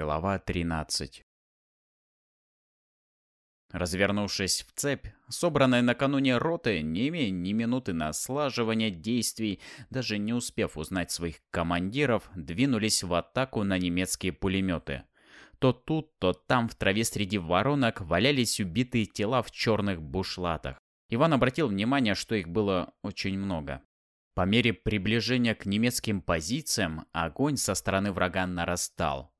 Глава 13 Развернувшись в цепь, собранная накануне роты, не имея ни минуты на слаживание действий, даже не успев узнать своих командиров, двинулись в атаку на немецкие пулеметы. То тут, то там в траве среди воронок валялись убитые тела в черных бушлатах. Иван обратил внимание, что их было очень много. По мере приближения к немецким позициям огонь со стороны врага нарастал.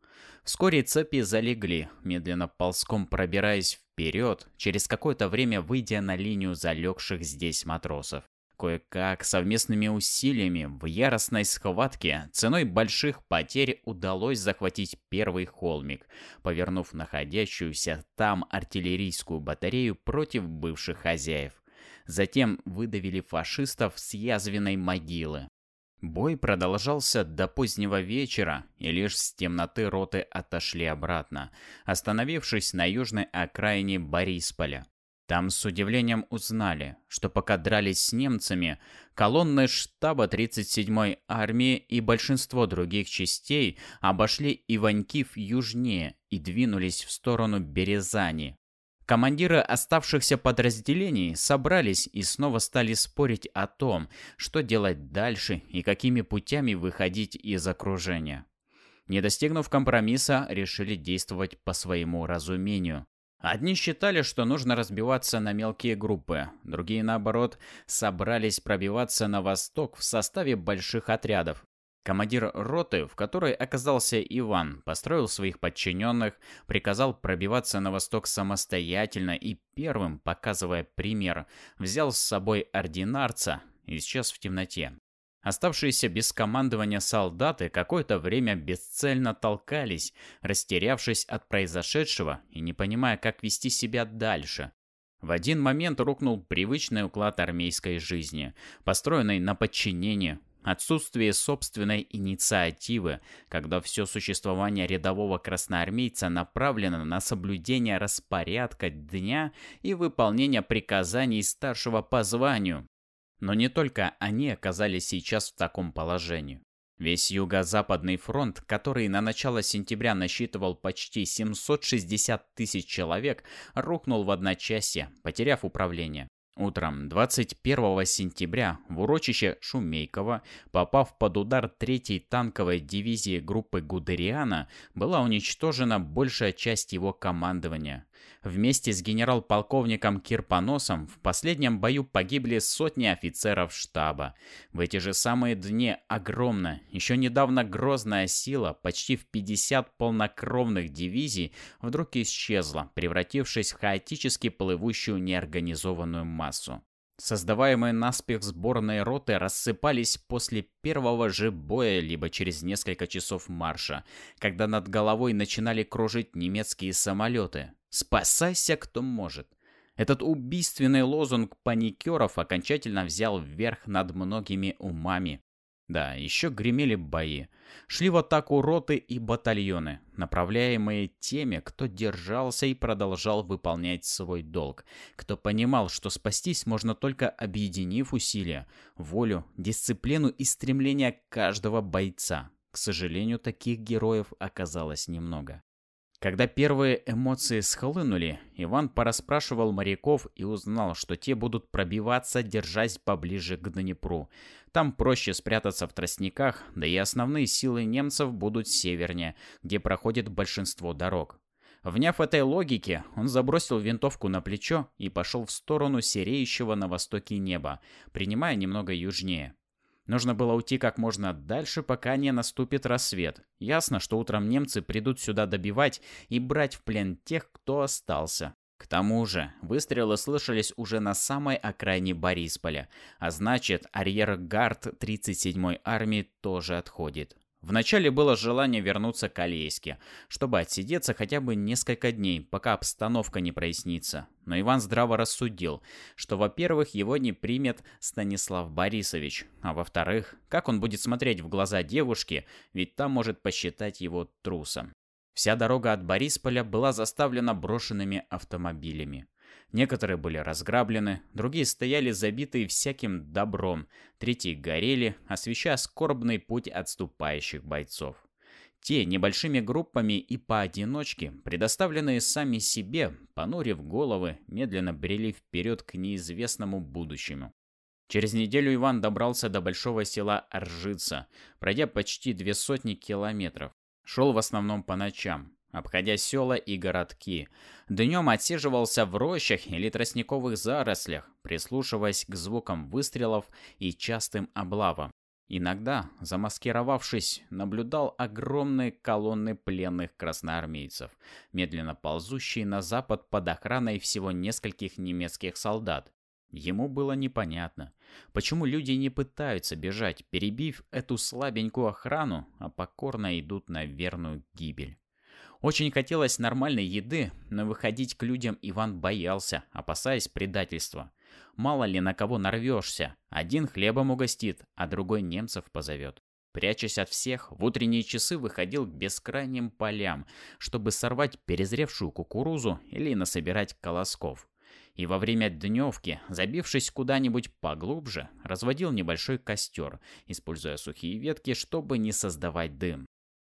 Вскоре цепи залегли, медленно ползком пробираясь вперед, через какое-то время выйдя на линию залегших здесь матросов. Кое-как совместными усилиями в яростной схватке ценой больших потерь удалось захватить первый холмик, повернув находящуюся там артиллерийскую батарею против бывших хозяев. Затем выдавили фашистов с язвенной могилы. Бой продолжался до позднего вечера, и лишь с темноты роты отошли обратно, остановившись на южной окраине Борисполя. Там с удивлением узнали, что пока дрались с немцами, колонны штаба 37-й армии и большинство других частей обошли Иванькив южнее и двинулись в сторону Березани, Командиры оставшихся подразделений собрались и снова стали спорить о том, что делать дальше и какими путями выходить из окружения. Не достигнув компромисса, решили действовать по своему разумению. Одни считали, что нужно разбиваться на мелкие группы, другие, наоборот, собрались пробиваться на восток в составе больших отрядов, Командир роты, в которой оказался Иван, построил своих подчиненных, приказал пробиваться на восток самостоятельно и первым, показывая пример, взял с собой ординарца исчез в темноте. Оставшиеся без командования солдаты какое-то время бесцельно толкались, растерявшись от произошедшего и не понимая, как вести себя дальше. В один момент рухнул привычный уклад армейской жизни, построенный на подчинении, Отсутствие собственной инициативы, когда все существование рядового красноармейца направлено на соблюдение распорядка дня и выполнение приказаний старшего по званию. Но не только они оказались сейчас в таком положении. Весь юго-западный фронт, который на начало сентября насчитывал почти 760 тысяч человек, рухнул в одночасье, потеряв управление. Утром 21 сентября в урочище Шумейково, попав под удар 3-й танковой дивизии группы Гудериана, была уничтожена большая часть его командования. Вместе с генерал-полковником Кирпоносом в последнем бою погибли сотни офицеров штаба. В эти же самые дни огромная, еще недавно грозная сила, почти в 50 полнокровных дивизий, вдруг исчезла, превратившись в хаотически плывущую неорганизованную массу. Создаваемые наспех сборные роты рассыпались после первого же боя, либо через несколько часов марша, когда над головой начинали кружить немецкие самолеты. «Спасайся, кто может!» Этот убийственный лозунг паникеров окончательно взял вверх над многими умами. Да, еще гремели бои. Шли в атаку роты и батальоны, направляемые теми, кто держался и продолжал выполнять свой долг, кто понимал, что спастись можно только объединив усилия, волю, дисциплину и стремление каждого бойца. К сожалению, таких героев оказалось немного. Когда первые эмоции схлынули, Иван порасспрашивал моряков и узнал, что те будут пробиваться, держась поближе к Днепру. Там проще спрятаться в тростниках, да и основные силы немцев будут севернее, где проходит большинство дорог. Вняв этой логике, он забросил винтовку на плечо и пошел в сторону сереющего на востоке неба, принимая немного южнее. Нужно было уйти как можно дальше, пока не наступит рассвет. Ясно, что утром немцы придут сюда добивать и брать в плен тех, кто остался. К тому же, выстрелы слышались уже на самой окраине Борисполя, а значит, арьергард 37-й армии тоже отходит. Вначале было желание вернуться к Алейске, чтобы отсидеться хотя бы несколько дней, пока обстановка не прояснится. Но Иван здраво рассудил, что, во-первых, его не примет Станислав Борисович, а во-вторых, как он будет смотреть в глаза девушки, ведь та может посчитать его трусом. Вся дорога от Борисполя была заставлена брошенными автомобилями. Некоторые были разграблены, другие стояли забитые всяким добром, третьи горели, освещая скорбный путь отступающих бойцов. Те, небольшими группами и поодиночке, предоставленные сами себе, понурив головы, медленно брели вперед к неизвестному будущему. Через неделю Иван добрался до большого села Оржица, пройдя почти две сотни километров. Шел в основном по ночам, обходя села и городки. Днем отсиживался в рощах или тростниковых зарослях, прислушиваясь к звукам выстрелов и частым облавам. Иногда, замаскировавшись, наблюдал огромные колонны пленных красноармейцев, медленно ползущие на запад под охраной всего нескольких немецких солдат. Ему было непонятно, почему люди не пытаются бежать, перебив эту слабенькую охрану, а покорно идут на верную гибель. Очень хотелось нормальной еды, но выходить к людям Иван боялся, опасаясь предательства. Мало ли на кого нарвешься, один хлебом угостит, а другой немцев позовет. Прячась от всех, в утренние часы выходил к бескрайним полям, чтобы сорвать перезревшую кукурузу или насобирать колосков и во время дневки, забившись куда-нибудь поглубже, разводил небольшой костер, используя сухие ветки, чтобы не создавать дым.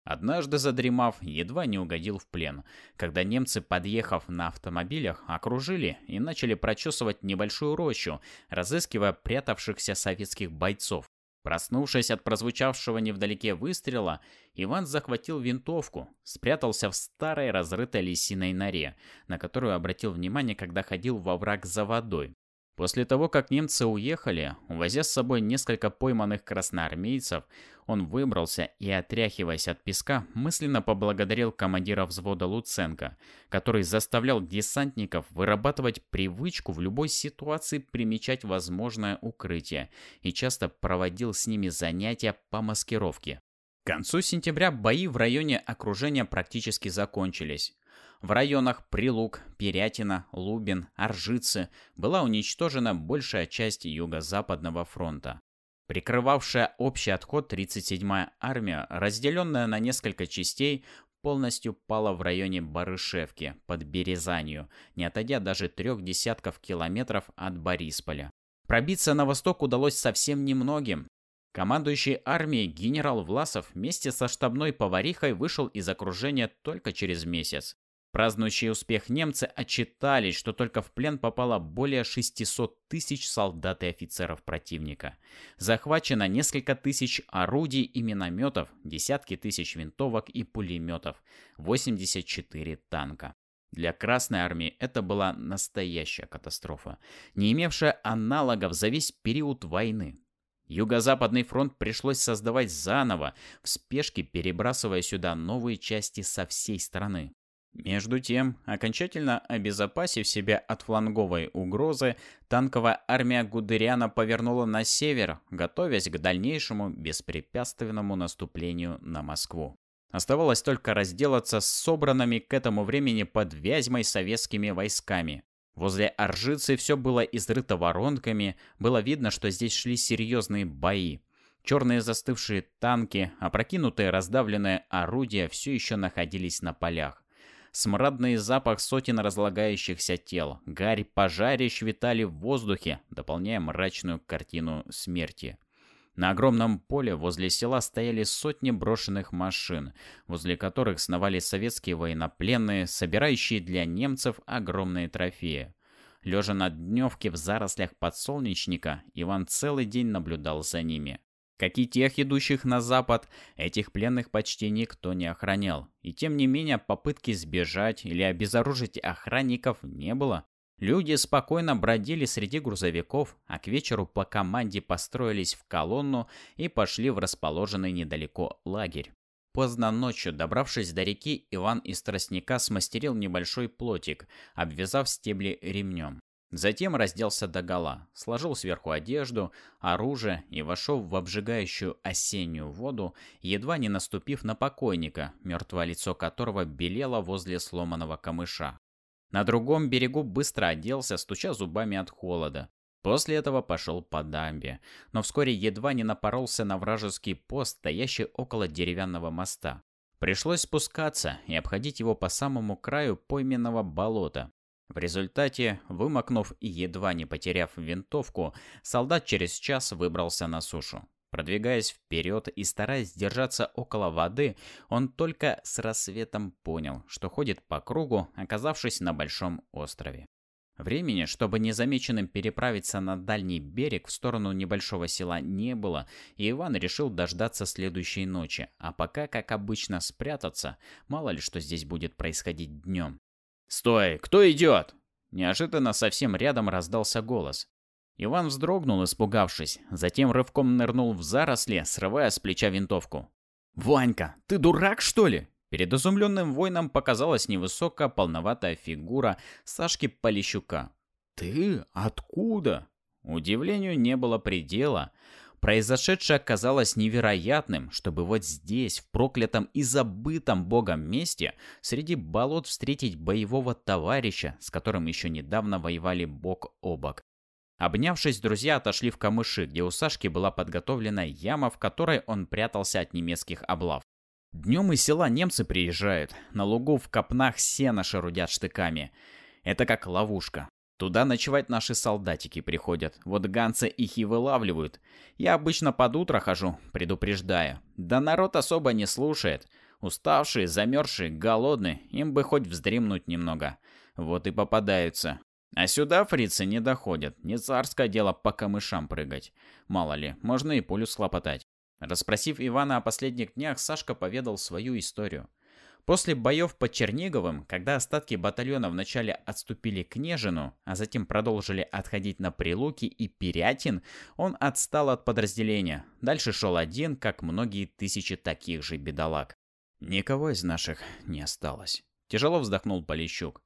Однажды задремав, едва не угодил в плен, когда немцы, подъехав на автомобилях, окружили и начали прочесывать небольшую рощу, разыскивая прятавшихся советских бойцов. Проснувшись от прозвучавшего невдалеке выстрела, Иван захватил винтовку, спрятался в старой разрытой лисиной норе, на которую обратил внимание, когда ходил во враг за водой. После того, как немцы уехали, увозя с собой несколько пойманных красноармейцев, он выбрался и, отряхиваясь от песка, мысленно поблагодарил командира взвода Луценко, который заставлял десантников вырабатывать привычку в любой ситуации примечать возможное укрытие и часто проводил с ними занятия по маскировке. К концу сентября бои в районе окружения практически закончились. В районах Прилук, Перятина, Лубин, Оржицы была уничтожена большая часть Юго-Западного фронта. Прикрывавшая общий отход 37-я армия, разделенная на несколько частей, полностью пала в районе Барышевки под Березанью, не отойдя даже трех десятков километров от Борисполя. Пробиться на восток удалось совсем немногим. Командующий армией генерал Власов вместе со штабной поварихой вышел из окружения только через месяц. Празднующие успех немцы отчитались, что только в плен попало более 600 тысяч солдат и офицеров противника. Захвачено несколько тысяч орудий и минометов, десятки тысяч винтовок и пулеметов, 84 танка. Для Красной Армии это была настоящая катастрофа, не имевшая аналогов за весь период войны. Юго-Западный фронт пришлось создавать заново, в спешке перебрасывая сюда новые части со всей страны. Между тем, окончательно обезопасив себя от фланговой угрозы, танковая армия Гудериана повернула на север, готовясь к дальнейшему беспрепятственному наступлению на Москву. Оставалось только разделаться с собранными к этому времени под Вязьмой советскими войсками. Возле Оржицы все было изрыто воронками, было видно, что здесь шли серьезные бои. Черные застывшие танки, опрокинутые раздавленные орудия все еще находились на полях. Смрадный запах сотен разлагающихся тел, гарь пожарищ витали в воздухе, дополняя мрачную картину смерти. На огромном поле возле села стояли сотни брошенных машин, возле которых сновали советские военнопленные, собирающие для немцев огромные трофеи. Лежа на дневке в зарослях подсолнечника, Иван целый день наблюдал за ними. Как и тех, идущих на запад, этих пленных почти никто не охранял. И тем не менее, попытки сбежать или обезоружить охранников не было. Люди спокойно бродили среди грузовиков, а к вечеру по команде построились в колонну и пошли в расположенный недалеко лагерь. Поздно ночью, добравшись до реки, Иван из тростника смастерил небольшой плотик, обвязав стебли ремнем. Затем разделся догола, сложил сверху одежду, оружие и вошел в обжигающую осеннюю воду, едва не наступив на покойника, мертвое лицо которого белело возле сломанного камыша. На другом берегу быстро оделся, стуча зубами от холода. После этого пошел по дамбе, но вскоре едва не напоролся на вражеский пост, стоящий около деревянного моста. Пришлось спускаться и обходить его по самому краю пойменного болота, в результате, вымокнув и едва не потеряв винтовку, солдат через час выбрался на сушу. Продвигаясь вперед и стараясь держаться около воды, он только с рассветом понял, что ходит по кругу, оказавшись на большом острове. Времени, чтобы незамеченным переправиться на дальний берег в сторону небольшого села не было, и Иван решил дождаться следующей ночи, а пока, как обычно, спрятаться, мало ли что здесь будет происходить днем. «Стой! Кто идет?» Неожиданно совсем рядом раздался голос. Иван вздрогнул, испугавшись, затем рывком нырнул в заросли, срывая с плеча винтовку. «Ванька, ты дурак, что ли?» Перед изумленным воином показалась невысокая полноватая фигура Сашки Полищука. «Ты? Откуда?» Удивлению не было предела. Произошедшее оказалось невероятным, чтобы вот здесь, в проклятом и забытом богом месте, среди болот встретить боевого товарища, с которым еще недавно воевали бок о бок. Обнявшись, друзья отошли в камыши, где у Сашки была подготовлена яма, в которой он прятался от немецких облав. Днем из села немцы приезжают, на лугу в копнах сено шарудят штыками. Это как ловушка. Туда ночевать наши солдатики приходят, вот ганцы их и вылавливают. Я обычно под утро хожу, предупреждаю. Да народ особо не слушает. Уставшие, замерзшие, голодные, им бы хоть вздремнуть немного. Вот и попадаются. А сюда фрицы не доходят, не царское дело по камышам прыгать. Мало ли, можно и пулю схлопотать. Расспросив Ивана о последних днях, Сашка поведал свою историю. После боев под Черниговым, когда остатки батальона вначале отступили к Нежину, а затем продолжили отходить на Прилуки и Пирятин, он отстал от подразделения. Дальше шел один, как многие тысячи таких же бедолаг. Никого из наших не осталось. Тяжело вздохнул Полищук.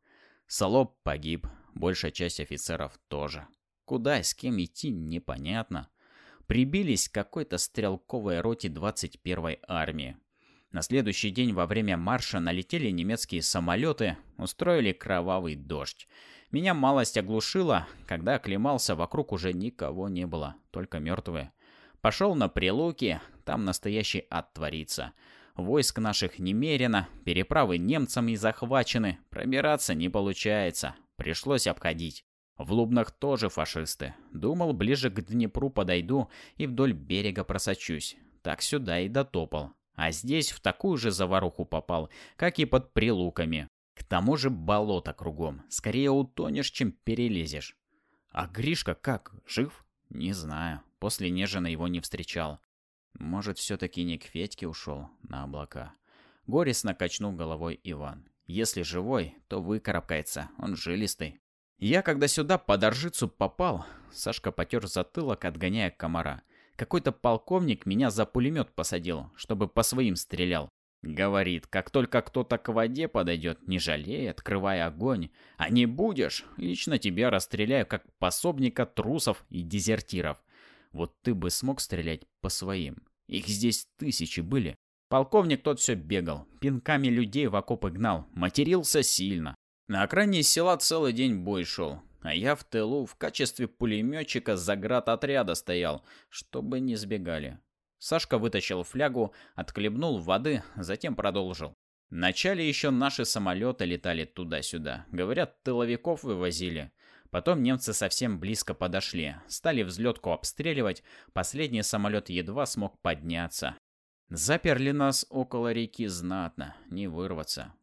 Солоб погиб, большая часть офицеров тоже. Куда и с кем идти, непонятно. Прибились к какой-то стрелковой роте 21-й армии. На следующий день во время марша налетели немецкие самолеты, устроили кровавый дождь. Меня малость оглушила, когда оклемался, вокруг уже никого не было, только мертвые. Пошел на Прилуки, там настоящий ад творится. Войск наших немерено, переправы немцами захвачены, пробираться не получается, Пришлось обходить. В Лубнах тоже фашисты. Думал, ближе к Днепру подойду и вдоль берега просочусь. Так сюда и дотопал. А здесь в такую же заваруху попал, как и под Прилуками. К тому же болото кругом. Скорее утонешь, чем перелезешь. А Гришка как, жив? Не знаю. После Нежина его не встречал. Может, все-таки не к Федьке ушел на облака. Горестно качнул головой Иван. Если живой, то выкарабкается, он жилистый. Я, когда сюда под Оржицу попал, Сашка потер затылок, отгоняя комара. Какой-то полковник меня за пулемет посадил, чтобы по своим стрелял. Говорит, как только кто-то к воде подойдет, не жалей, открывая огонь. А не будешь, лично тебя расстреляю, как пособника трусов и дезертиров. Вот ты бы смог стрелять по своим. Их здесь тысячи были. Полковник тот все бегал, пинками людей в окопы гнал, матерился сильно. На окраине села целый день бой шел, а я в тылу в качестве пулеметчика за град отряда стоял, чтобы не сбегали. Сашка вытащил флягу, отклебнул воды, затем продолжил. Вначале еще наши самолеты летали туда-сюда. Говорят, тыловиков вывозили. Потом немцы совсем близко подошли, стали взлетку обстреливать, последний самолет едва смог подняться. Заперли нас около реки знатно, не вырваться.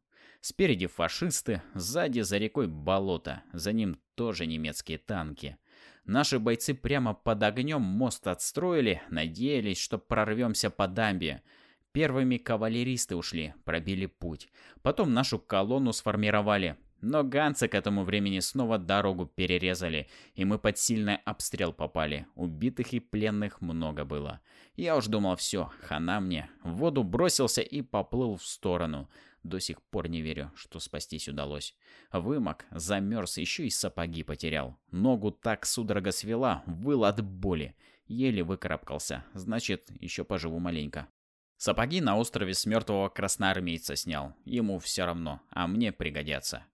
Спереди фашисты, сзади за рекой болото, за ним тоже немецкие танки. Наши бойцы прямо под огнем мост отстроили, надеялись, что прорвемся по дамбе. Первыми кавалеристы ушли, пробили путь. Потом нашу колонну сформировали. Но ганцы к этому времени снова дорогу перерезали, и мы под сильный обстрел попали. Убитых и пленных много было. Я уж думал, все, хана мне. В воду бросился и поплыл в сторону. До сих пор не верю, что спастись удалось. Вымок, замерз, еще и сапоги потерял. Ногу так судорога свела, выл от боли. Еле выкарабкался, значит, еще поживу маленько. Сапоги на острове с мертвого красноармейца снял. Ему все равно, а мне пригодятся.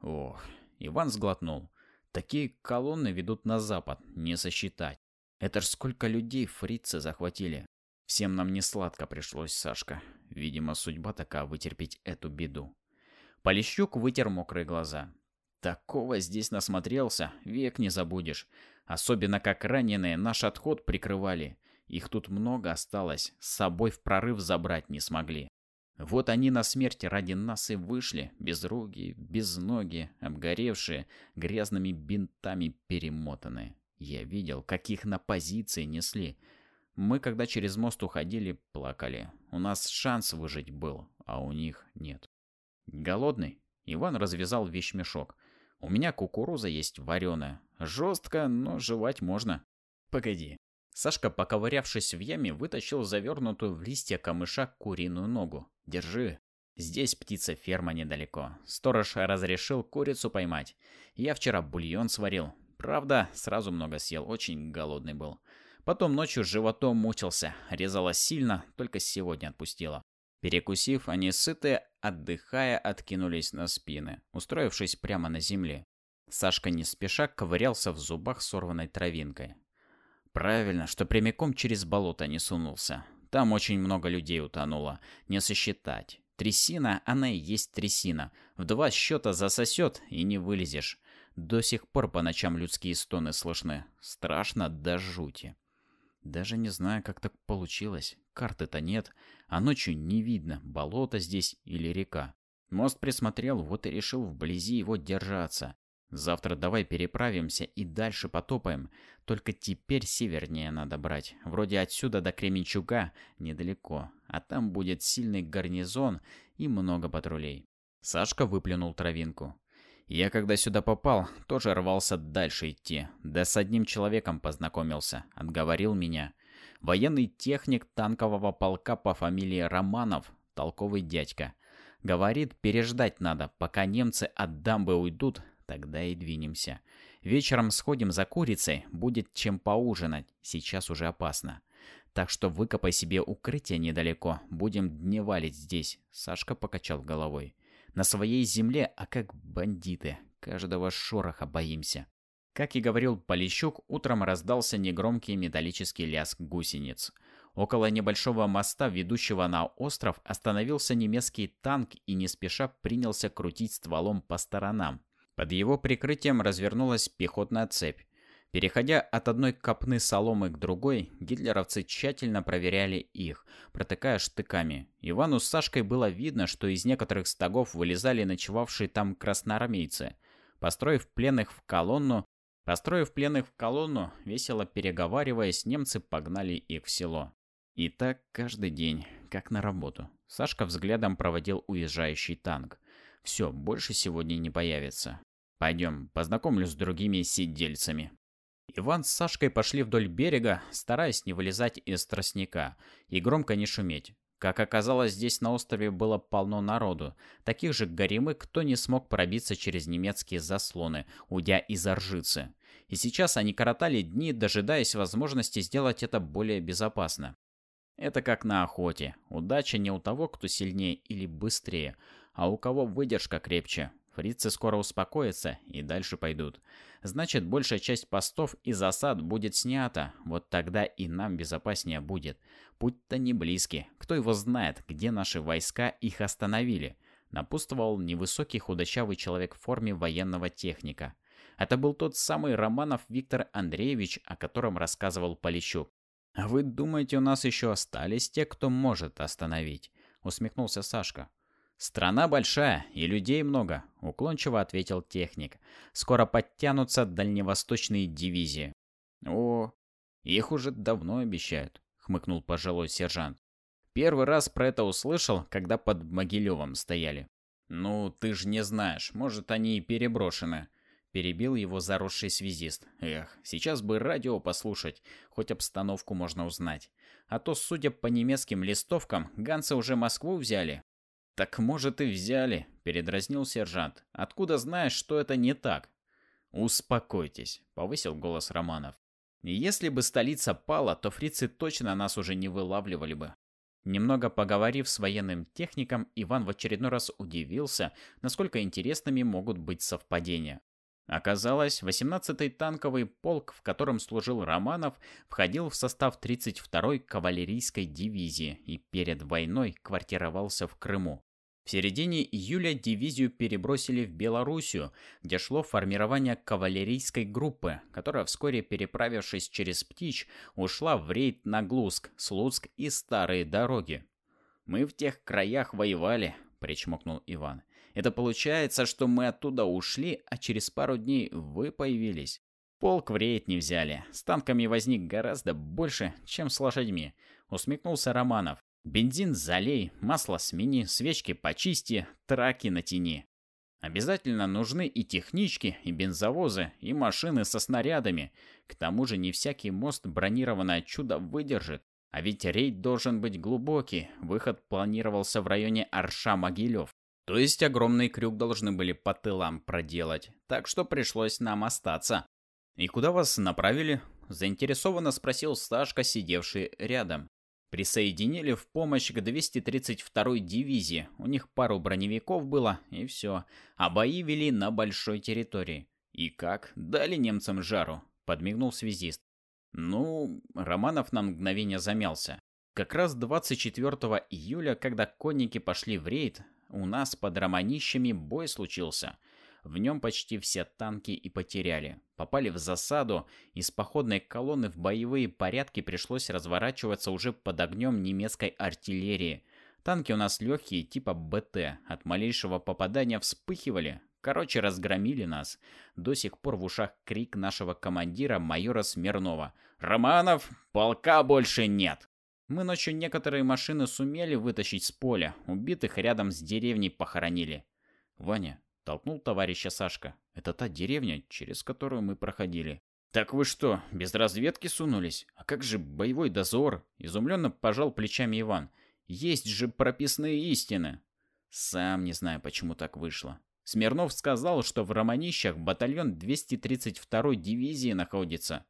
Ох, Иван сглотнул. Такие колонны ведут на запад, не сосчитать. Это ж сколько людей фрицы захватили. Всем нам не сладко пришлось, Сашка. Видимо, судьба такая вытерпеть эту беду. Полищук вытер мокрые глаза. Такого здесь насмотрелся, век не забудешь. Особенно как раненые наш отход прикрывали. Их тут много осталось, с собой в прорыв забрать не смогли. Вот они на смерти ради нас и вышли, без руки, без ноги, обгоревшие, грязными бинтами перемотанные. Я видел, как их на позиции несли. Мы, когда через мост уходили, плакали. У нас шанс выжить был, а у них нет. Голодный? Иван развязал вещмешок. У меня кукуруза есть вареная. Жестко, но жевать можно. Погоди. Сашка, поковырявшись в яме, вытащил завернутую в листья камыша куриную ногу. Держи. Здесь птица ферма недалеко. Сторож разрешил курицу поймать. Я вчера бульон сварил. Правда, сразу много съел, очень голодный был. Потом ночью животом мучился, резала сильно, только сегодня отпустила. Перекусив, они сытые, отдыхая, откинулись на спины, устроившись прямо на земле. Сашка не спеша ковырялся в зубах сорванной травинкой. Правильно, что прямиком через болото не сунулся. Там очень много людей утонуло, не сосчитать. Трясина, она и есть трясина. В два счета засосет и не вылезешь. До сих пор по ночам людские стоны слышны. Страшно до жути. Даже не знаю, как так получилось. Карты-то нет, а ночью не видно, болото здесь или река. Мост присмотрел, вот и решил вблизи его держаться. Завтра давай переправимся и дальше потопаем. Только теперь севернее надо брать. Вроде отсюда до Кременчуга недалеко, а там будет сильный гарнизон и много патрулей. Сашка выплюнул травинку. Я когда сюда попал, тоже рвался дальше идти. Да с одним человеком познакомился, отговорил меня. Военный техник танкового полка по фамилии Романов, толковый дядька. Говорит, переждать надо, пока немцы от дамбы уйдут, тогда и двинемся. Вечером сходим за курицей, будет чем поужинать, сейчас уже опасно. Так что выкопай себе укрытие недалеко, будем дневалить здесь. Сашка покачал головой. На своей земле, а как бандиты. Каждого шороха боимся. Как и говорил Полищук, утром раздался негромкий металлический лязг гусениц. Около небольшого моста, ведущего на остров, остановился немецкий танк и не спеша принялся крутить стволом по сторонам. Под его прикрытием развернулась пехотная цепь. Переходя от одной копны соломы к другой, гитлеровцы тщательно проверяли их, протыкая штыками. Ивану с Сашкой было видно, что из некоторых стогов вылезали ночевавшие там красноармейцы. Построив пленных в колонну, построив пленных в колонну, весело переговариваясь, немцы погнали их в село. И так каждый день, как на работу. Сашка взглядом проводил уезжающий танк. Все, больше сегодня не появится. Пойдем, познакомлюсь с другими сидельцами. Иван с Сашкой пошли вдоль берега, стараясь не вылезать из тростника и громко не шуметь. Как оказалось, здесь на острове было полно народу, таких же горемы, кто не смог пробиться через немецкие заслоны, уйдя из Оржицы. И сейчас они коротали дни, дожидаясь возможности сделать это более безопасно. Это как на охоте. Удача не у того, кто сильнее или быстрее, а у кого выдержка крепче. Фрицы скоро успокоятся и дальше пойдут. Значит, большая часть постов и засад будет снята. Вот тогда и нам безопаснее будет. Путь-то не близкий. Кто его знает, где наши войска их остановили? Напутствовал невысокий худощавый человек в форме военного техника. Это был тот самый Романов Виктор Андреевич, о котором рассказывал Полищук. «А вы думаете, у нас еще остались те, кто может остановить?» Усмехнулся Сашка. «Страна большая, и людей много», — уклончиво ответил техник. «Скоро подтянутся дальневосточные дивизии». «О, их уже давно обещают», — хмыкнул пожилой сержант. «Первый раз про это услышал, когда под Могилевом стояли». «Ну, ты же не знаешь, может, они и переброшены», — перебил его заросший связист. «Эх, сейчас бы радио послушать, хоть обстановку можно узнать. А то, судя по немецким листовкам, ганцы уже Москву взяли, «Так, может, и взяли», — передразнил сержант. «Откуда знаешь, что это не так?» «Успокойтесь», — повысил голос Романов. «Если бы столица пала, то фрицы точно нас уже не вылавливали бы». Немного поговорив с военным техником, Иван в очередной раз удивился, насколько интересными могут быть совпадения. Оказалось, 18-й танковый полк, в котором служил Романов, входил в состав 32-й кавалерийской дивизии и перед войной квартировался в Крыму. В середине июля дивизию перебросили в Белоруссию, где шло формирование кавалерийской группы, которая вскоре, переправившись через Птич, ушла в рейд на Глуск, Слуцк и Старые дороги. «Мы в тех краях воевали», — причмокнул Иван. «Это получается, что мы оттуда ушли, а через пару дней вы появились. Полк в рейд не взяли. С танками возник гораздо больше, чем с лошадьми», — усмехнулся Романов. Бензин залей, масло смени, свечки почисти, траки натяни. Обязательно нужны и технички, и бензовозы, и машины со снарядами. К тому же не всякий мост бронированное чудо выдержит. А ведь рейд должен быть глубокий, выход планировался в районе Арша-Могилев. То есть огромный крюк должны были по тылам проделать, так что пришлось нам остаться. «И куда вас направили?» – заинтересованно спросил Сташка, сидевший рядом. Присоединили в помощь к 232-й дивизии. У них пару броневиков было, и все. А бои вели на большой территории. И как? Дали немцам жару, подмигнул связист. Ну, Романов на мгновение замялся. Как раз 24 июля, когда конники пошли в рейд, у нас под Романищами бой случился – в нем почти все танки и потеряли. Попали в засаду, из походной колонны в боевые порядки пришлось разворачиваться уже под огнем немецкой артиллерии. Танки у нас легкие, типа БТ, от малейшего попадания вспыхивали. Короче, разгромили нас. До сих пор в ушах крик нашего командира майора Смирнова. «Романов, полка больше нет!» Мы ночью некоторые машины сумели вытащить с поля, убитых рядом с деревней похоронили. «Ваня, Толкнул товарища Сашка. Это та деревня, через которую мы проходили. «Так вы что, без разведки сунулись? А как же боевой дозор?» Изумленно пожал плечами Иван. «Есть же прописные истины!» Сам не знаю, почему так вышло. Смирнов сказал, что в Романищах батальон 232-й дивизии находится.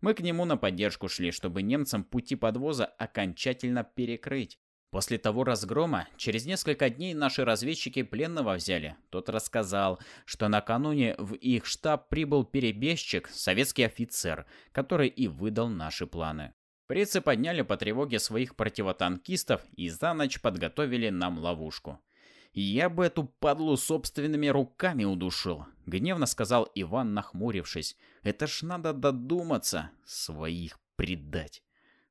Мы к нему на поддержку шли, чтобы немцам пути подвоза окончательно перекрыть. После того разгрома, через несколько дней наши разведчики пленного взяли. Тот рассказал, что накануне в их штаб прибыл перебежчик, советский офицер, который и выдал наши планы. Прицы подняли по тревоге своих противотанкистов и за ночь подготовили нам ловушку. «Я бы эту падлу собственными руками удушил», — гневно сказал Иван, нахмурившись. «Это ж надо додуматься, своих предать».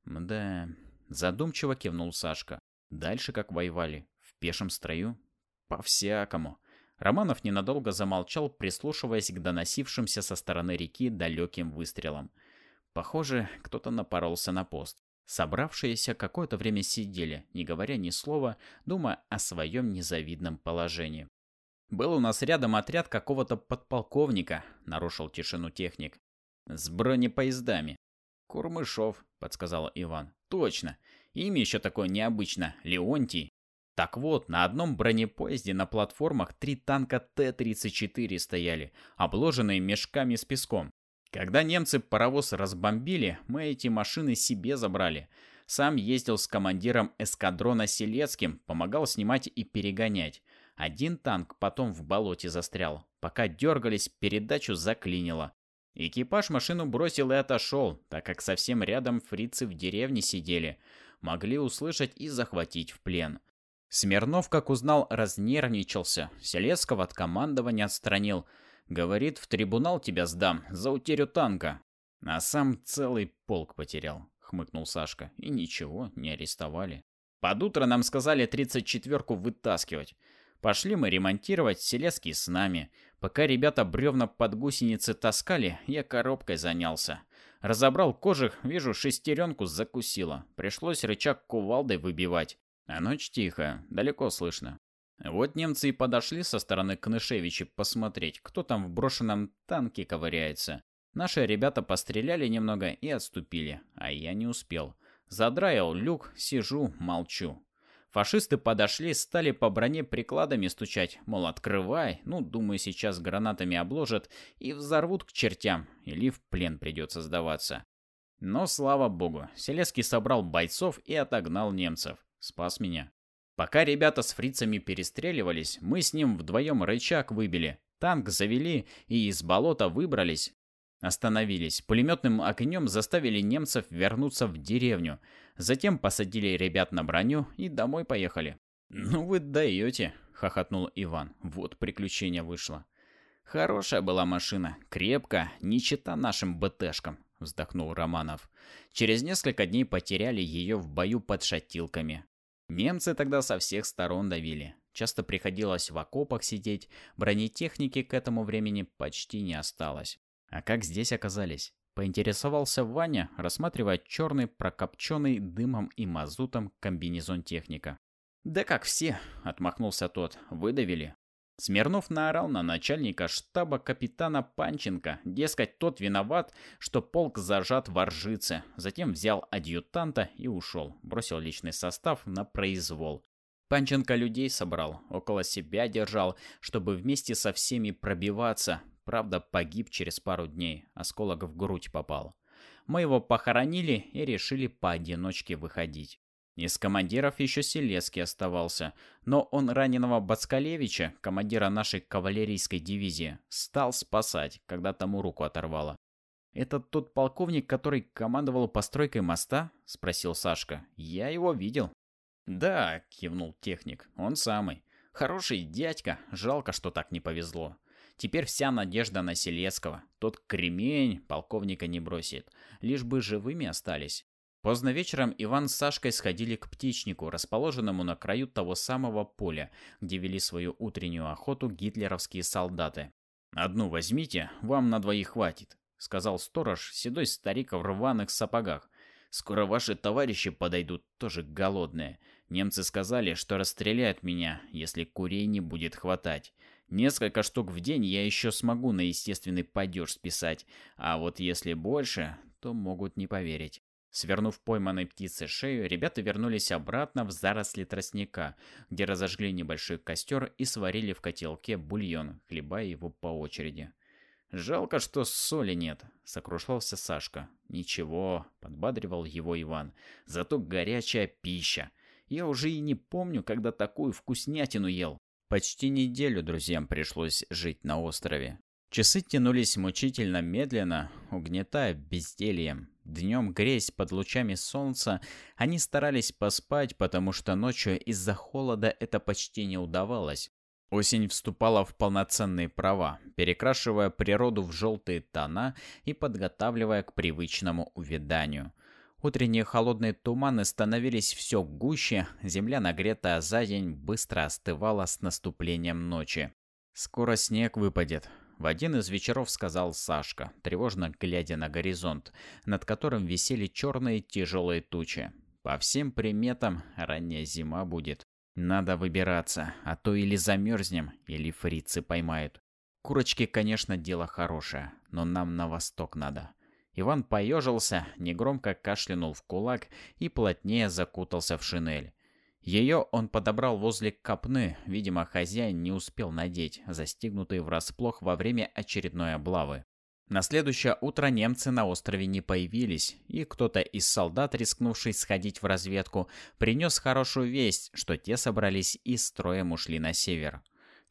«Да, Задумчиво кивнул Сашка. Дальше как воевали? В пешем строю? По-всякому. Романов ненадолго замолчал, прислушиваясь к доносившимся со стороны реки далеким выстрелам. Похоже, кто-то напоролся на пост. Собравшиеся какое-то время сидели, не говоря ни слова, думая о своем незавидном положении. «Был у нас рядом отряд какого-то подполковника», — нарушил тишину техник. «С бронепоездами». «Курмышов», — подсказал Иван. Точно. Имя еще такое необычно. Леонтий. Так вот, на одном бронепоезде на платформах три танка Т-34 стояли, обложенные мешками с песком. Когда немцы паровоз разбомбили, мы эти машины себе забрали. Сам ездил с командиром эскадрона Селецким, помогал снимать и перегонять. Один танк потом в болоте застрял. Пока дергались, передачу заклинило. Экипаж машину бросил и отошел, так как совсем рядом фрицы в деревне сидели. Могли услышать и захватить в плен. Смирнов, как узнал, разнервничался. Селецкого от командования отстранил. Говорит, в трибунал тебя сдам за утерю танка. А сам целый полк потерял, хмыкнул Сашка. И ничего, не арестовали. Под утро нам сказали 34-ку вытаскивать. Пошли мы ремонтировать, Селецкий с нами. Пока ребята бревна под гусеницы таскали, я коробкой занялся. Разобрал кожух, вижу, шестеренку закусила. Пришлось рычаг кувалдой выбивать. А ночь тихо, далеко слышно. Вот немцы и подошли со стороны Кнышевича посмотреть, кто там в брошенном танке ковыряется. Наши ребята постреляли немного и отступили, а я не успел. Задраил люк, сижу, молчу. Фашисты подошли, стали по броне прикладами стучать, мол, открывай, ну, думаю, сейчас гранатами обложат и взорвут к чертям, или в плен придется сдаваться. Но, слава богу, Селецкий собрал бойцов и отогнал немцев. Спас меня. Пока ребята с фрицами перестреливались, мы с ним вдвоем рычаг выбили, танк завели и из болота выбрались, Остановились. Пулеметным огнем заставили немцев вернуться в деревню. Затем посадили ребят на броню и домой поехали. «Ну вы даете», хохотнул Иван. «Вот приключение вышло». «Хорошая была машина, крепко, не чита нашим БТшкам», — вздохнул Романов. «Через несколько дней потеряли ее в бою под шатилками. Немцы тогда со всех сторон давили. Часто приходилось в окопах сидеть, бронетехники к этому времени почти не осталось. А как здесь оказались? Поинтересовался Ваня, рассматривая черный, прокопченный дымом и мазутом комбинезон техника. «Да как все», — отмахнулся тот, — «выдавили». Смирнов наорал на начальника штаба капитана Панченко, дескать, тот виноват, что полк зажат в Оржице. Затем взял адъютанта и ушел, бросил личный состав на произвол. Панченко людей собрал, около себя держал, чтобы вместе со всеми пробиваться. Правда, погиб через пару дней, осколок в грудь попал. Мы его похоронили и решили поодиночке выходить. Из командиров еще Селецкий оставался, но он раненого Бацкалевича, командира нашей кавалерийской дивизии, стал спасать, когда тому руку оторвало. «Это тот полковник, который командовал постройкой моста?» — спросил Сашка. «Я его видел». «Да», — кивнул техник, — «он самый. Хороший дядька, жалко, что так не повезло. Теперь вся надежда на Селецкого. Тот кремень полковника не бросит. Лишь бы живыми остались. Поздно вечером Иван с Сашкой сходили к птичнику, расположенному на краю того самого поля, где вели свою утреннюю охоту гитлеровские солдаты. «Одну возьмите, вам на двоих хватит», — сказал сторож, седой старик в рваных сапогах. «Скоро ваши товарищи подойдут, тоже голодные. Немцы сказали, что расстреляют меня, если курей не будет хватать. Несколько штук в день я еще смогу на естественный падеж списать, а вот если больше, то могут не поверить. Свернув пойманной птице шею, ребята вернулись обратно в заросли тростника, где разожгли небольшой костер и сварили в котелке бульон, хлебая его по очереди. «Жалко, что соли нет», — сокрушался Сашка. «Ничего», — подбадривал его Иван, — «зато горячая пища. Я уже и не помню, когда такую вкуснятину ел». Почти неделю друзьям пришлось жить на острове. Часы тянулись мучительно медленно, угнетая бездельем. Днем грязь под лучами солнца, они старались поспать, потому что ночью из-за холода это почти не удавалось. Осень вступала в полноценные права, перекрашивая природу в желтые тона и подготавливая к привычному увяданию. Утренние холодные туманы становились все гуще, земля, нагретая за день, быстро остывала с наступлением ночи. «Скоро снег выпадет», в один из вечеров сказал Сашка, тревожно глядя на горизонт, над которым висели черные тяжелые тучи. По всем приметам, ранняя зима будет. Надо выбираться, а то или замерзнем, или фрицы поймают. Курочки, конечно, дело хорошее, но нам на восток надо. Иван поежился, негромко кашлянул в кулак и плотнее закутался в шинель. Ее он подобрал возле копны, видимо, хозяин не успел надеть, застигнутый врасплох во время очередной облавы. На следующее утро немцы на острове не появились, и кто-то из солдат, рискнувший сходить в разведку, принес хорошую весть, что те собрались и строем ушли на север.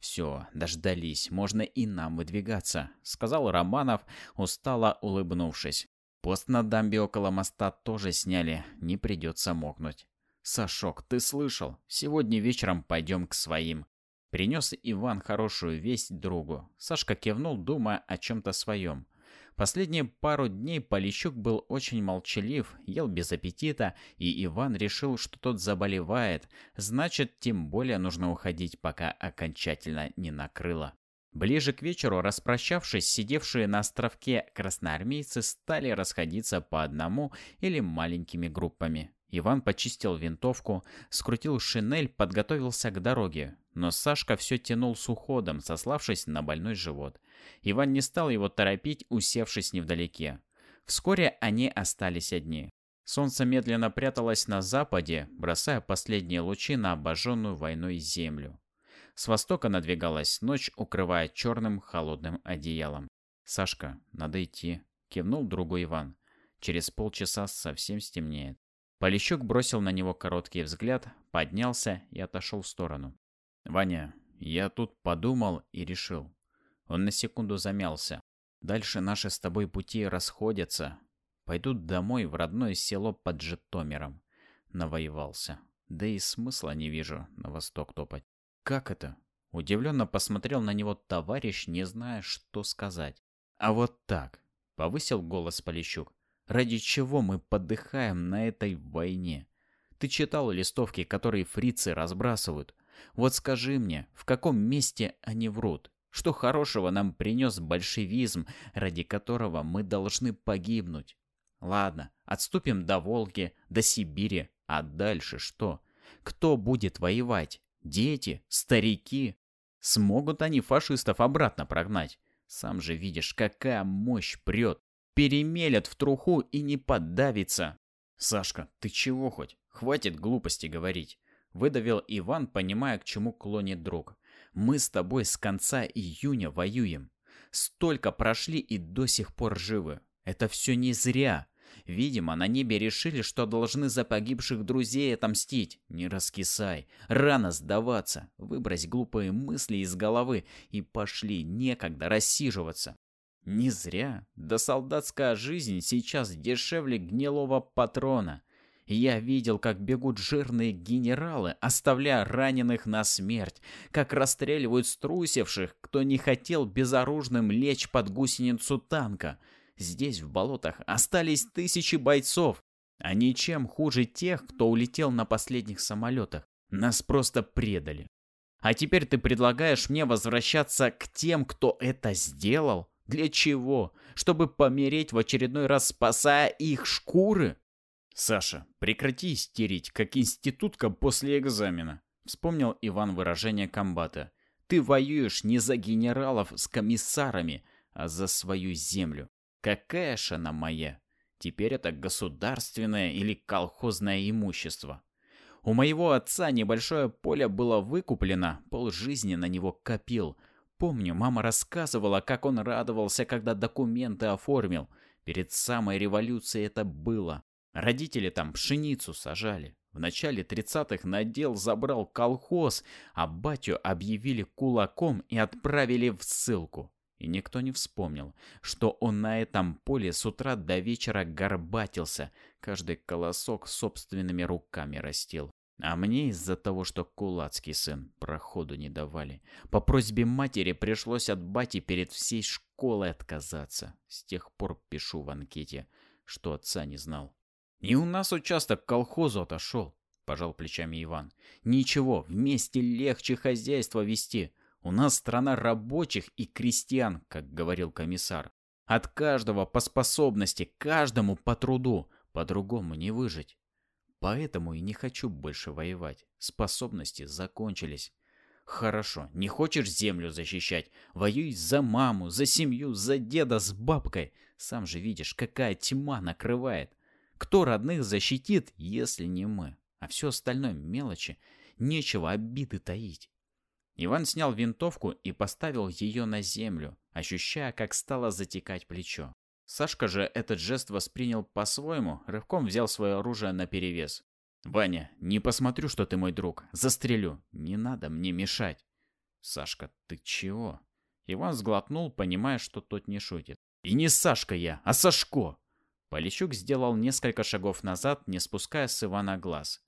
«Все, дождались, можно и нам выдвигаться», — сказал Романов, устало улыбнувшись. «Пост на дамбе около моста тоже сняли, не придется мокнуть». «Сашок, ты слышал? Сегодня вечером пойдем к своим». Принес Иван хорошую весть другу. Сашка кивнул, думая о чем-то своем. Последние пару дней Полищук был очень молчалив, ел без аппетита, и Иван решил, что тот заболевает, значит, тем более нужно уходить, пока окончательно не накрыло. Ближе к вечеру, распрощавшись, сидевшие на островке красноармейцы стали расходиться по одному или маленькими группами. Иван почистил винтовку, скрутил шинель, подготовился к дороге. Но Сашка все тянул с уходом, сославшись на больной живот. Иван не стал его торопить, усевшись невдалеке. Вскоре они остались одни. Солнце медленно пряталось на западе, бросая последние лучи на обожженную войной землю. С востока надвигалась ночь, укрывая черным холодным одеялом. «Сашка, надо идти», — кивнул другу Иван. «Через полчаса совсем стемнеет». Полищук бросил на него короткий взгляд, поднялся и отошел в сторону. «Ваня, я тут подумал и решил». Он на секунду замялся. «Дальше наши с тобой пути расходятся. Пойдут домой в родное село под Житомиром». Навоевался. Да и смысла не вижу на восток топать. Как это? Удивленно посмотрел на него товарищ, не зная, что сказать. А вот так, повысил голос Полищук. Ради чего мы подыхаем на этой войне? Ты читал листовки, которые фрицы разбрасывают? Вот скажи мне, в каком месте они врут? Что хорошего нам принес большевизм, ради которого мы должны погибнуть? Ладно, отступим до Волги, до Сибири, а дальше что? Кто будет воевать? Дети? Старики? Смогут они фашистов обратно прогнать? Сам же видишь, какая мощь прет. Перемелят в труху и не подавится. Сашка, ты чего хоть? Хватит глупости говорить. Выдавил Иван, понимая, к чему клонит друг. Мы с тобой с конца июня воюем. Столько прошли и до сих пор живы. Это все не зря. Видимо, на небе решили, что должны за погибших друзей отомстить. Не раскисай. Рано сдаваться. Выбрось глупые мысли из головы и пошли. Некогда рассиживаться. Не зря. Да солдатская жизнь сейчас дешевле гнилого патрона. Я видел, как бегут жирные генералы, оставляя раненых на смерть, как расстреливают струсивших, кто не хотел безоружным лечь под гусеницу танка. Здесь, в болотах, остались тысячи бойцов, а ничем хуже тех, кто улетел на последних самолетах. Нас просто предали. А теперь ты предлагаешь мне возвращаться к тем, кто это сделал? Для чего? Чтобы помереть в очередной раз, спасая их шкуры? Саша, прекрати истерить, как институтка после экзамена. Вспомнил Иван выражение комбата. Ты воюешь не за генералов с комиссарами, а за свою землю. Какая ж она моя? Теперь это государственное или колхозное имущество. У моего отца небольшое поле было выкуплено, полжизни на него копил. Помню, мама рассказывала, как он радовался, когда документы оформил. Перед самой революцией это было. Родители там пшеницу сажали. В начале 30-х надел забрал колхоз, а батю объявили кулаком и отправили в ссылку. И никто не вспомнил, что он на этом поле с утра до вечера горбатился, каждый колосок собственными руками растил. А мне из-за того, что кулацкий сын проходу не давали, по просьбе матери пришлось от бати перед всей школой отказаться. С тех пор пишу в анкете, что отца не знал. И у нас участок к колхозу отошел, пожал плечами Иван. Ничего, вместе легче хозяйство вести. У нас страна рабочих и крестьян, как говорил комиссар. От каждого по способности, каждому по труду. По-другому не выжить. Поэтому и не хочу больше воевать. Способности закончились. Хорошо, не хочешь землю защищать? Воюй за маму, за семью, за деда с бабкой. Сам же видишь, какая тьма накрывает. Кто родных защитит, если не мы? А все остальное мелочи. Нечего обиды таить. Иван снял винтовку и поставил ее на землю, ощущая, как стало затекать плечо. Сашка же этот жест воспринял по-своему, рывком взял свое оружие наперевес. «Ваня, не посмотрю, что ты мой друг. Застрелю. Не надо мне мешать». «Сашка, ты чего?» Иван сглотнул, понимая, что тот не шутит. «И не Сашка я, а Сашко!» Полищук сделал несколько шагов назад, не спуская с Ивана глаз.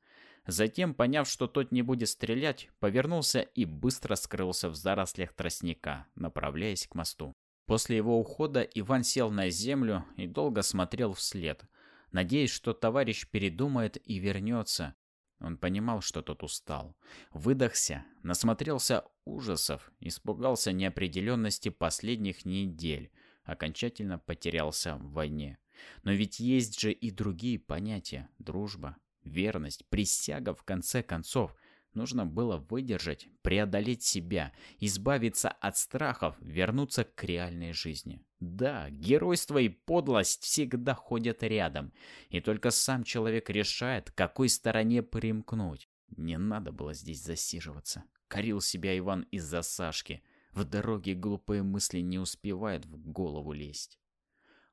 Затем, поняв, что тот не будет стрелять, повернулся и быстро скрылся в зарослях тростника, направляясь к мосту. После его ухода Иван сел на землю и долго смотрел вслед, надеясь, что товарищ передумает и вернется. Он понимал, что тот устал. Выдохся, насмотрелся ужасов, испугался неопределенности последних недель, окончательно потерялся в войне. Но ведь есть же и другие понятия. Дружба, верность, присяга в конце концов. Нужно было выдержать, преодолеть себя, избавиться от страхов, вернуться к реальной жизни. Да, геройство и подлость всегда ходят рядом, и только сам человек решает, какой стороне примкнуть. Не надо было здесь засиживаться. Корил себя Иван из-за Сашки. В дороге глупые мысли не успевают в голову лезть.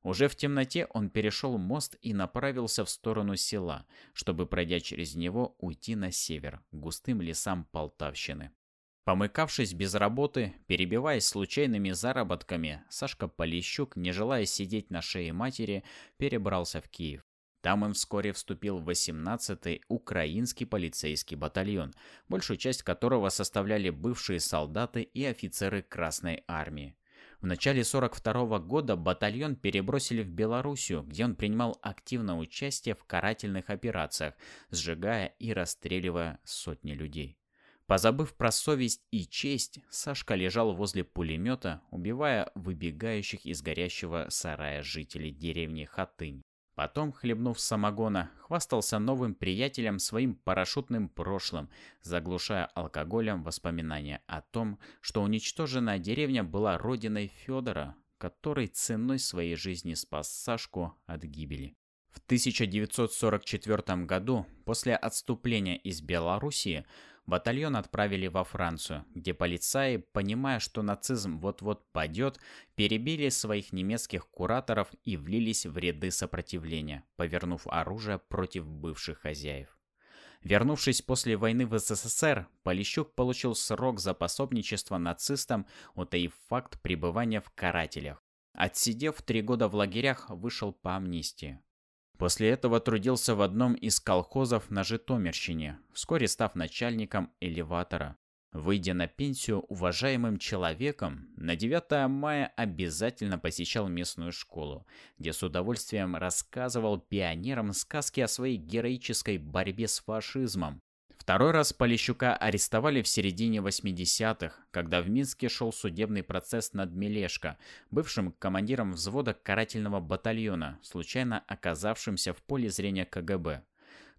Уже в темноте он перешел мост и направился в сторону села, чтобы, пройдя через него, уйти на север, к густым лесам Полтавщины. Помыкавшись без работы, перебиваясь случайными заработками, Сашка Полищук, не желая сидеть на шее матери, перебрался в Киев. Там он вскоре вступил в 18-й украинский полицейский батальон, большую часть которого составляли бывшие солдаты и офицеры Красной армии. В начале 42 года батальон перебросили в Белоруссию, где он принимал активное участие в карательных операциях, сжигая и расстреливая сотни людей. Позабыв про совесть и честь, Сашка лежал возле пулемета, убивая выбегающих из горящего сарая жителей деревни Хатынь. Потом, хлебнув самогона, хвастался новым приятелям своим парашютным прошлым, заглушая алкоголем воспоминания о том, что уничтоженная деревня была родиной Федора, который ценой своей жизни спас Сашку от гибели. В 1944 году, после отступления из Белоруссии, Батальон отправили во Францию, где полицаи, понимая, что нацизм вот-вот падет, перебили своих немецких кураторов и влились в ряды сопротивления, повернув оружие против бывших хозяев. Вернувшись после войны в СССР, Полищук получил срок за пособничество нацистам, утаив факт пребывания в карателях. Отсидев три года в лагерях, вышел по амнистии. После этого трудился в одном из колхозов на Житомирщине, вскоре став начальником элеватора. Выйдя на пенсию уважаемым человеком, на 9 мая обязательно посещал местную школу, где с удовольствием рассказывал пионерам сказки о своей героической борьбе с фашизмом, Второй раз Полищука арестовали в середине 80-х, когда в Минске шел судебный процесс над Мелешко, бывшим командиром взвода карательного батальона, случайно оказавшимся в поле зрения КГБ.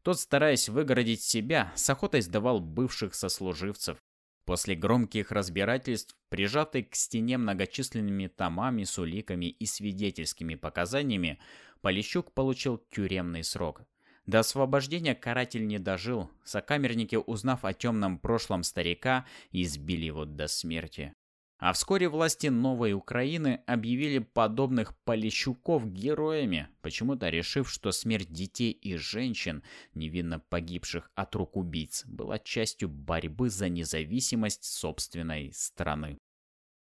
Тот, стараясь выгородить себя, с охотой сдавал бывших сослуживцев. После громких разбирательств, прижатый к стене многочисленными томами с уликами и свидетельскими показаниями, Полищук получил тюремный срок – до освобождения каратель не дожил. Сокамерники, узнав о темном прошлом старика, избили его до смерти. А вскоре власти новой Украины объявили подобных Полищуков героями, почему-то решив, что смерть детей и женщин, невинно погибших от рук убийц, была частью борьбы за независимость собственной страны.